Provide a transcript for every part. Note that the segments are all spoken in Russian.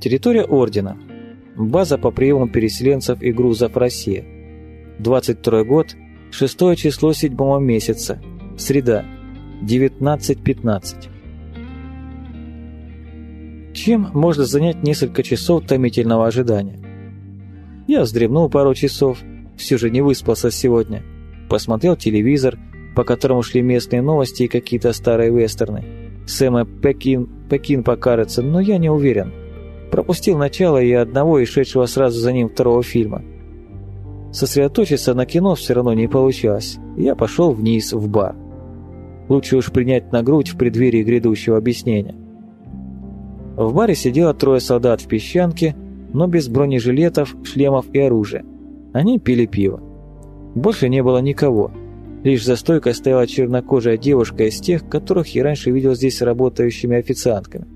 Территория Ордена. База по приему переселенцев и грузов Россия. 22 год, 6 число 7 месяца. Среда. 19.15. Чем можно занять несколько часов томительного ожидания? Я вздремнул пару часов, все же не выспался сегодня. Посмотрел телевизор, по которому шли местные новости и какие-то старые вестерны. Сэма Пекин, Пекин покажется, но я не уверен. Пропустил начало и одного, и шедшего сразу за ним второго фильма. Сосредоточиться на кино все равно не получалось. Я пошел вниз, в бар. Лучше уж принять на грудь в преддверии грядущего объяснения. В баре сидело трое солдат в песчанке, но без бронежилетов, шлемов и оружия. Они пили пиво. Больше не было никого. Лишь за стойкой стояла чернокожая девушка из тех, которых я раньше видел здесь работающими официантками.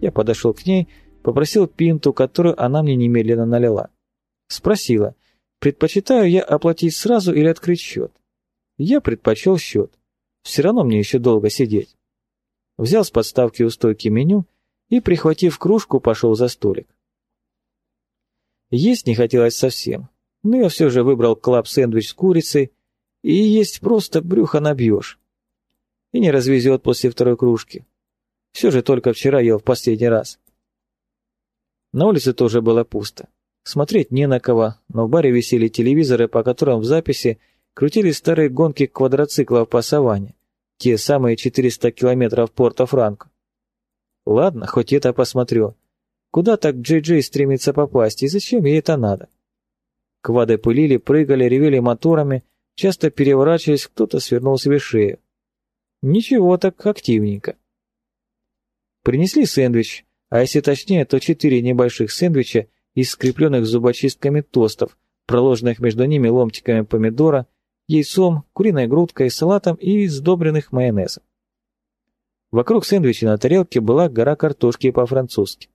Я подошел к ней, попросил пинту, которую она мне немедленно налила. Спросила, предпочитаю я оплатить сразу или открыть счет. Я предпочел счет. Все равно мне еще долго сидеть. Взял с подставки у стойки меню и, прихватив кружку, пошел за столик. Есть не хотелось совсем, но я все же выбрал клаб-сэндвич с курицей, и есть просто брюхо набьешь. И не развезет после второй кружки. Все же только вчера ел в последний раз. На улице тоже было пусто. Смотреть не на кого, но в баре висели телевизоры, по которым в записи крутили старые гонки квадроциклов по саванне, те самые 400 километров Порто-Франко. Ладно, хоть это посмотрю. Куда так Джей-Джей стремится попасть, и зачем ей это надо? Квады пылили, прыгали, ревели моторами, часто переворачиваясь, кто-то свернул себе шею. Ничего так активненько. Принесли сэндвич, а если точнее, то четыре небольших сэндвича из скрепленных зубочистками тостов, проложенных между ними ломтиками помидора, яйцом, куриной грудкой, салатом и сдобренных майонезом. Вокруг сэндвича на тарелке была гора картошки по-французски.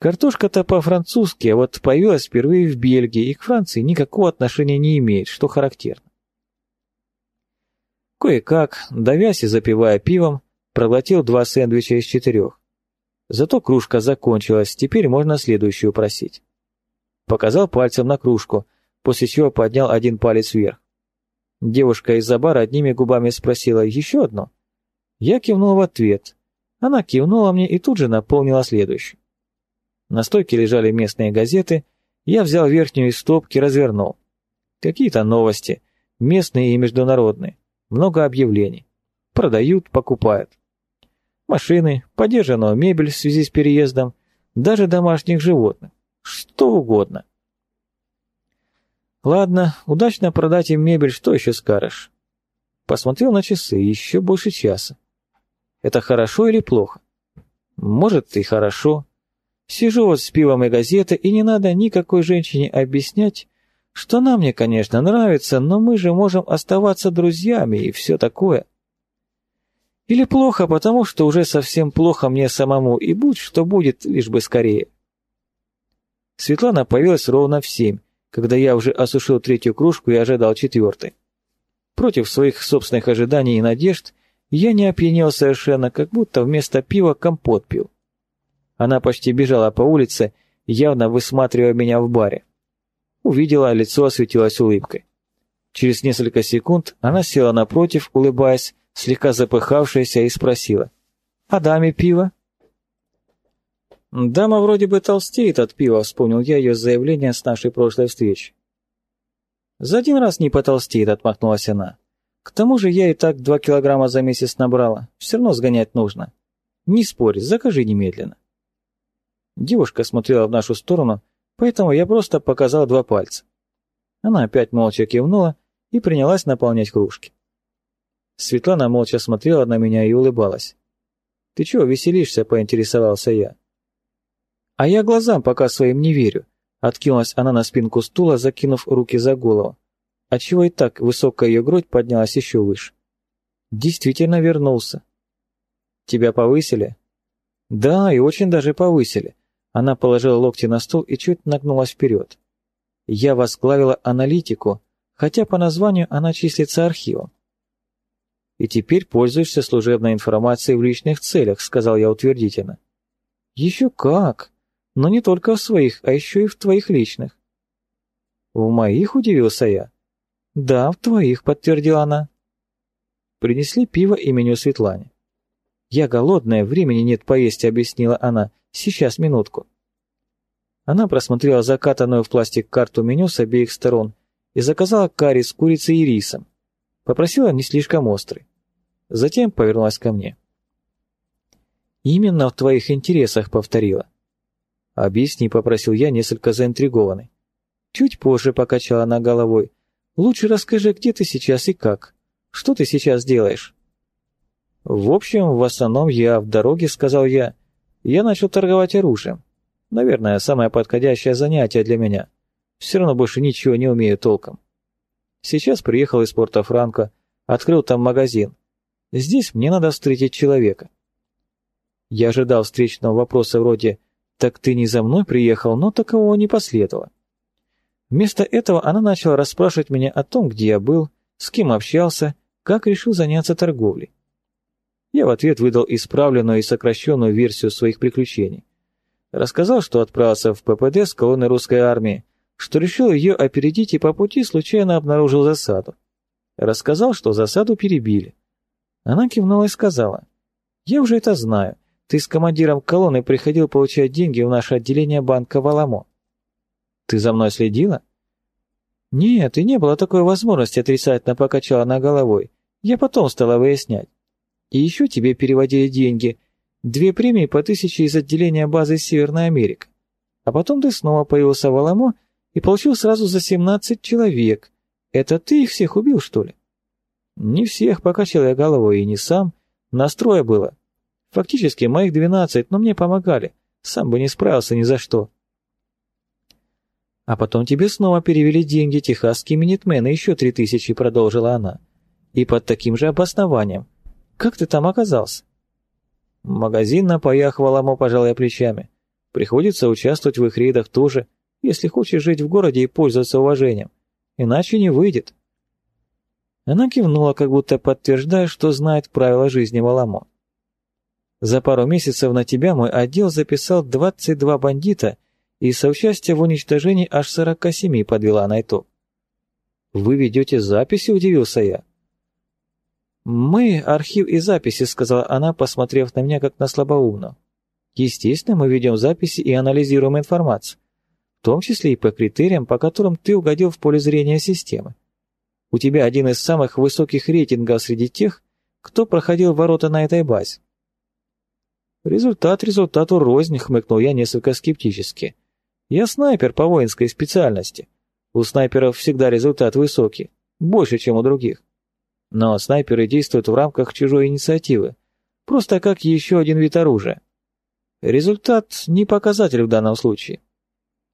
Картошка-то по-французски, а вот появилась впервые в Бельгии и к Франции никакого отношения не имеет, что характерно. Кое-как, давясь и запивая пивом, проглотил два сэндвича из четырех. Зато кружка закончилась, теперь можно следующую просить. Показал пальцем на кружку, после чего поднял один палец вверх. Девушка из-за бара одними губами спросила «Еще одно?» Я кивнул в ответ. Она кивнула мне и тут же наполнила следующую. На стойке лежали местные газеты, я взял верхнюю из стопки, развернул. Какие-то новости, местные и международные, много объявлений. Продают, покупают. Машины, подержанную мебель в связи с переездом, даже домашних животных, что угодно. Ладно, удачно продать им мебель, что еще скажешь? Посмотрел на часы, еще больше часа. Это хорошо или плохо? Может, и хорошо. Сижу вот с пивом и газетой, и не надо никакой женщине объяснять, что она мне, конечно, нравится, но мы же можем оставаться друзьями и все такое. Или плохо, потому что уже совсем плохо мне самому, и будь что будет, лишь бы скорее. Светлана появилась ровно в семь, когда я уже осушил третью кружку и ожидал четвертой. Против своих собственных ожиданий и надежд я не опьянел совершенно, как будто вместо пива компот пил. Она почти бежала по улице, явно высматривая меня в баре. Увидела, лицо осветилось улыбкой. Через несколько секунд она села напротив, улыбаясь, слегка запыхавшаяся, и спросила. «А даме пиво?» «Дама вроде бы толстеет от пива», — вспомнил я ее заявление с нашей прошлой встречи. «За один раз не потолстеет», — отмахнулась она. К тому же я и так два килограмма за месяц набрала. Все равно сгонять нужно. Не спорь, закажи немедленно. Девушка смотрела в нашу сторону, поэтому я просто показал два пальца. Она опять молча кивнула и принялась наполнять кружки. Светлана молча смотрела на меня и улыбалась. «Ты чего веселишься?» — поинтересовался я. «А я глазам пока своим не верю», — откинулась она на спинку стула, закинув руки за голову отчего и так высокая ее грудь поднялась еще выше. Действительно вернулся. Тебя повысили? Да, и очень даже повысили. Она положила локти на стол и чуть нагнулась вперед. Я возглавила аналитику, хотя по названию она числится архивом. «И теперь пользуешься служебной информацией в личных целях», — сказал я утвердительно. «Еще как! Но не только в своих, а еще и в твоих личных. В моих, удивился я. Да, в твоих, подтвердила она. Принесли пиво и меню Светлане. «Я голодная, времени нет поесть», — объяснила она. «Сейчас, минутку». Она просмотрела закатанную в пластик карту меню с обеих сторон и заказала карри с курицей и рисом. Попросила не слишком острый. Затем повернулась ко мне. «Именно в твоих интересах», — повторила. «Объясни», — попросил я, несколько заинтригованный. Чуть позже покачала она головой. «Лучше расскажи, где ты сейчас и как. Что ты сейчас делаешь?» «В общем, в основном я в дороге», — сказал я. «Я начал торговать оружием. Наверное, самое подходящее занятие для меня. Все равно больше ничего не умею толком. Сейчас приехал из порта Франко, открыл там магазин. Здесь мне надо встретить человека». Я ожидал встречного вопроса вроде «Так ты не за мной приехал?» но такового не последовало. Вместо этого она начала расспрашивать меня о том, где я был, с кем общался, как решил заняться торговлей. Я в ответ выдал исправленную и сокращенную версию своих приключений. Рассказал, что отправился в ППД с колонной русской армии, что решил ее опередить и по пути случайно обнаружил засаду. Рассказал, что засаду перебили. Она кивнула и сказала, «Я уже это знаю. Ты с командиром колонны приходил получать деньги в наше отделение банка «Валамо». Ты за мной следила?» «Нет, и не было такой возможности отрицательно покачала она головой. Я потом стала выяснять. И еще тебе переводили деньги. Две премии по тысяче из отделения базы Северная Америка. А потом ты снова появился в Аламо и получил сразу за 17 человек. Это ты их всех убил, что ли? Не всех, покачал я головой, и не сам. Настроя было. Фактически моих 12, но мне помогали. Сам бы не справился ни за что. А потом тебе снова перевели деньги техасские минитмены, еще три тысячи, продолжила она. И под таким же обоснованием. Как ты там оказался?» «Магазин на паях Валамо, пожалуй, плечами. Приходится участвовать в их рейдах тоже, если хочешь жить в городе и пользоваться уважением. Иначе не выйдет». Она кивнула, как будто подтверждая, что знает правила жизни Валамо. «За пару месяцев на тебя мой отдел записал 22 бандита и соучастие в уничтожении аж 47 подвела на итог». «Вы ведете записи?» – удивился я. «Мы — архив и записи», — сказала она, посмотрев на меня как на слабоумно. «Естественно, мы ведем записи и анализируем информацию, том числе и по критериям, по которым ты угодил в поле зрения системы. У тебя один из самых высоких рейтингов среди тех, кто проходил ворота на этой базе». «Результат результату рознь», — хмыкнул я несколько скептически. «Я снайпер по воинской специальности. У снайперов всегда результат высокий, больше, чем у других. Но снайперы действуют в рамках чужой инициативы, просто как еще один вид оружия. Результат не показатель в данном случае.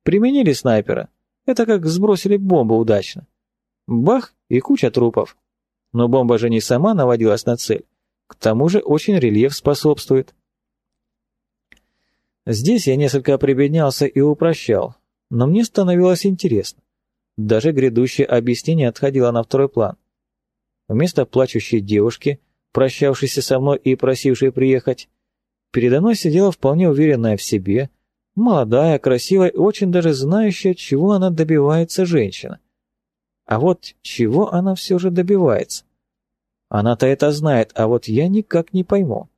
Применили снайпера, это как сбросили бомбу удачно. Бах и куча трупов. Но бомба же не сама наводилась на цель, к тому же очень рельеф способствует. Здесь я несколько прибеднялся и упрощал, но мне становилось интересно. Даже грядущее объяснение отходило на второй план. Вместо плачущей девушки, прощавшейся со мной и просившей приехать, передо мной сидела вполне уверенная в себе, молодая, красивая очень даже знающая, чего она добивается женщина. А вот чего она все же добивается? Она-то это знает, а вот я никак не пойму.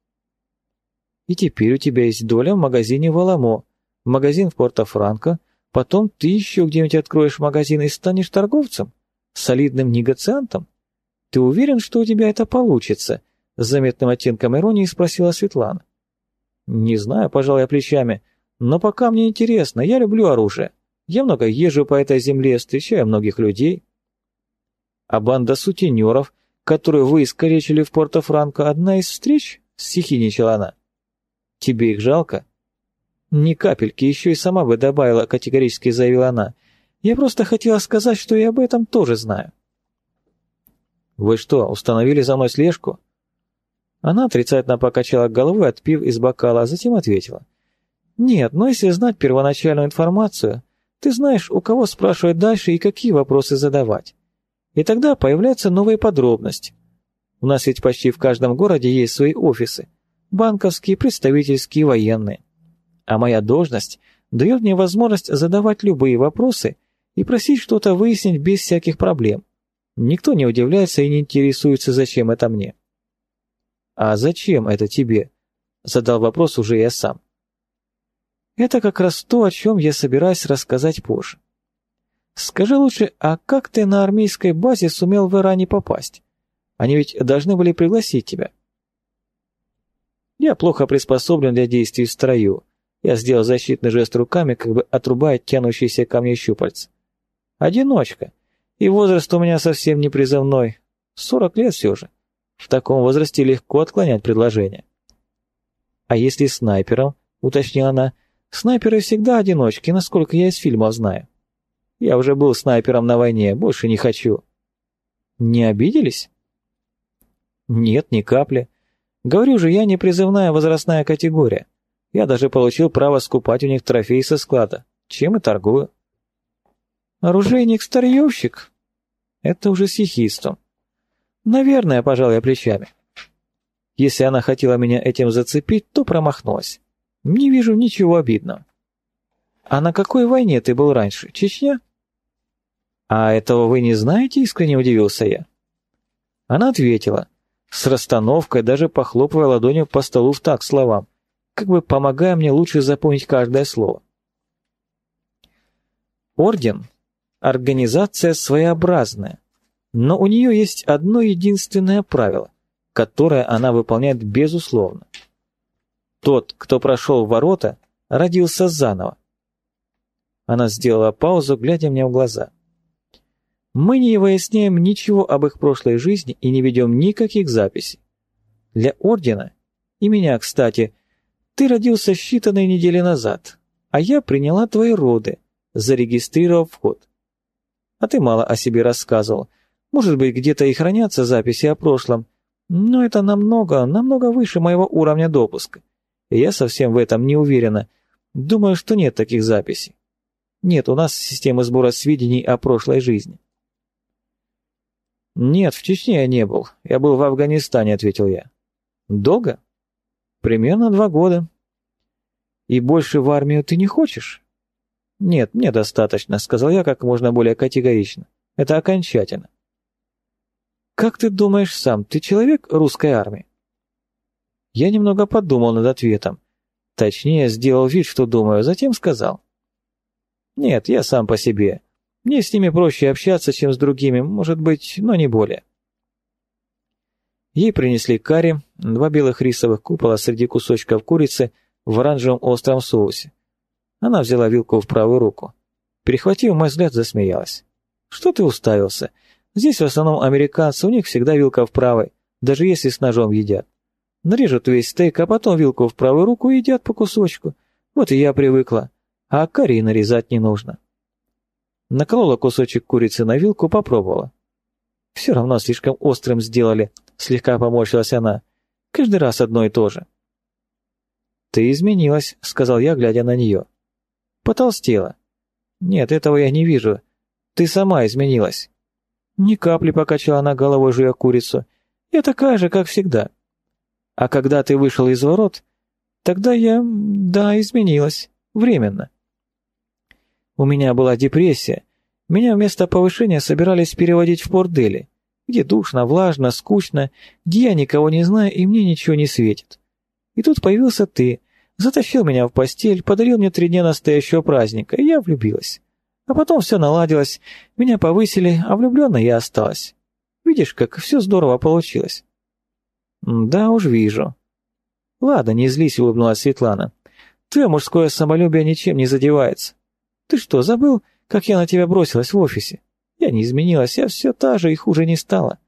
И теперь у тебя есть доля в магазине «Валамо», магазин в Порто-Франко, потом ты еще где-нибудь откроешь магазин и станешь торговцем, солидным негациантом. «Ты уверен, что у тебя это получится?» С заметным оттенком иронии спросила Светлана. «Не знаю, пожалуй, плечами, но пока мне интересно, я люблю оружие. Я много езжу по этой земле, встречаю многих людей». «А банда сутенеров, которую вы искалечили в Порто-Франко, одна из встреч?» — сихиничала она. «Тебе их жалко?» «Ни капельки, еще и сама бы добавила», — категорически заявила она. «Я просто хотела сказать, что я об этом тоже знаю». «Вы что, установили за мной слежку?» Она отрицательно покачала головой, отпив из бокала, а затем ответила. «Нет, но если знать первоначальную информацию, ты знаешь, у кого спрашивать дальше и какие вопросы задавать. И тогда появляются новые подробности. У нас ведь почти в каждом городе есть свои офисы. Банковские, представительские, военные. А моя должность дает мне возможность задавать любые вопросы и просить что-то выяснить без всяких проблем. Никто не удивляется и не интересуется, зачем это мне. «А зачем это тебе?» – задал вопрос уже я сам. Это как раз то, о чем я собираюсь рассказать позже. Скажи лучше, а как ты на армейской базе сумел в Иране попасть? Они ведь должны были пригласить тебя. Я плохо приспособлен для действий в строю. Я сделал защитный жест руками, как бы отрубая тянущиеся ко мне щупальца. Одиночка. И возраст у меня совсем не призывной. Сорок лет все же. В таком возрасте легко отклонять предложение. «А если снайпером?» — уточнила она. «Снайперы всегда одиночки, насколько я из фильмов знаю. Я уже был снайпером на войне, больше не хочу». «Не обиделись?» «Нет, ни капли. Говорю же, я не призывная возрастная категория. Я даже получил право скупать у них трофеи со склада, чем и торгую». «Оружейник-старьевщик?» «Это уже с ехистом. Наверное, пожал я плечами. Если она хотела меня этим зацепить, то промахнулась. Не вижу ничего обидного. А на какой войне ты был раньше? Чечня? А этого вы не знаете, искренне удивился я. Она ответила, с расстановкой, даже похлопывая ладонью по столу в так словам, как бы помогая мне лучше запомнить каждое слово. Орден – организация своеобразная, но у нее есть одно единственное правило, которое она выполняет безусловно. Тот, кто прошел ворота, родился заново. Она сделала паузу, глядя мне в глаза. Мы не выясняем ничего об их прошлой жизни и не ведем никаких записей. Для Ордена, и меня, кстати, ты родился считанные недели назад, а я приняла твои роды, зарегистрировав вход. А ты мало о себе рассказывал, может быть, где-то и хранятся записи о прошлом, но это намного, намного выше моего уровня допуска. Я совсем в этом не уверена. Думаю, что нет таких записей. Нет у нас системы сбора сведений о прошлой жизни. «Нет, в Чечне я не был. Я был в Афганистане», — ответил я. «Долго?» «Примерно два года». «И больше в армию ты не хочешь?» «Нет, мне достаточно», — сказал я как можно более категорично. «Это окончательно». «Как ты думаешь сам, ты человек русской армии?» Я немного подумал над ответом. Точнее, сделал вид, что думаю, затем сказал. «Нет, я сам по себе. Мне с ними проще общаться, чем с другими, может быть, но не более». Ей принесли карри, два белых рисовых купола среди кусочков курицы в оранжевом остром соусе. Она взяла вилку в правую руку. Перехватив мой взгляд, засмеялась. «Что ты уставился? Здесь в основном американцы, у них всегда вилка в правой, даже если с ножом едят. Нарежут весь стейк, а потом вилку в правую руку едят по кусочку. Вот и я привыкла. А карри нарезать не нужно. Наколола кусочек курицы на вилку, попробовала. Все равно слишком острым сделали, слегка поморщилась она. Каждый раз одно и то же. «Ты изменилась», — сказал я, глядя на нее. «Потолстела». «Нет, этого я не вижу. Ты сама изменилась». Ни капли покачала она головой, жуя курицу. Я такая же, как всегда. А когда ты вышел из ворот, тогда я, да, изменилась. Временно. У меня была депрессия. Меня вместо повышения собирались переводить в порт Дели, где душно, влажно, скучно, где я никого не знаю и мне ничего не светит. И тут появился ты, затащил меня в постель, подарил мне три дня настоящего праздника, и я влюбилась. А потом все наладилось, меня повысили, а влюбленной я осталась. Видишь, как все здорово получилось?» «Да уж вижу». «Ладно, не злись», — улыбнулась Светлана. «Твое мужское самолюбие ничем не задевается. Ты что, забыл, как я на тебя бросилась в офисе? Я не изменилась, я все та же и хуже не стала.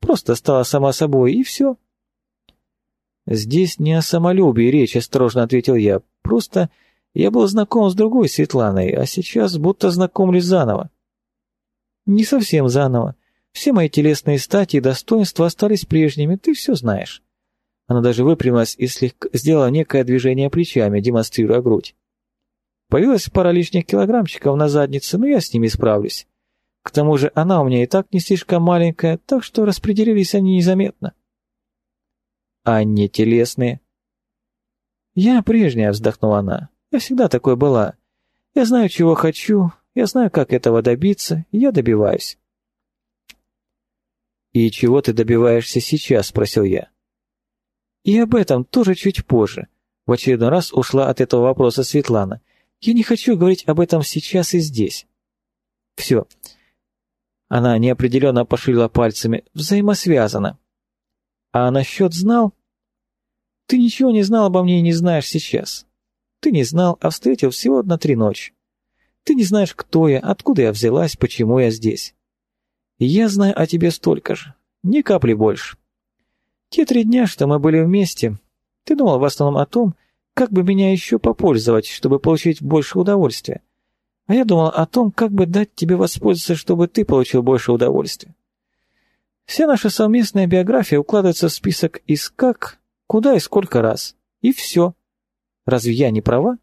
Просто стала сама собой, и все». «Здесь не о самолюбии речь», — осторожно ответил я. «Просто я был знаком с другой Светланой, а сейчас будто знакомлюсь заново. Не совсем заново. Все мои телесные стати и достоинства остались прежними, ты все знаешь. Она даже выпрямилась и слегка сделала некое движение плечами, демонстрируя грудь. Появилась пара лишних килограммчиков на заднице, но я с ними справлюсь. К тому же она у меня и так не слишком маленькая, так что распределились они незаметно. А не телесные? Я прежняя, вздохнула она. Я всегда такой была. Я знаю, чего хочу, я знаю, как этого добиться, я добиваюсь. «И чего ты добиваешься сейчас?» – спросил я. «И об этом тоже чуть позже». В очередной раз ушла от этого вопроса Светлана. «Я не хочу говорить об этом сейчас и здесь». «Все». Она неопределенно пошила пальцами. «Взаимосвязано». «А насчет знал?» «Ты ничего не знал обо мне и не знаешь сейчас. Ты не знал, а встретил всего на три ночи. Ты не знаешь, кто я, откуда я взялась, почему я здесь. Я знаю о тебе столько же, ни капли больше. Те три дня, что мы были вместе, ты думал в основном о том, как бы меня еще попользовать, чтобы получить больше удовольствия. А я думал о том, как бы дать тебе воспользоваться, чтобы ты получил больше удовольствия. Вся наша совместная биография укладывается в список из как, куда и сколько раз. И все. Разве я не права?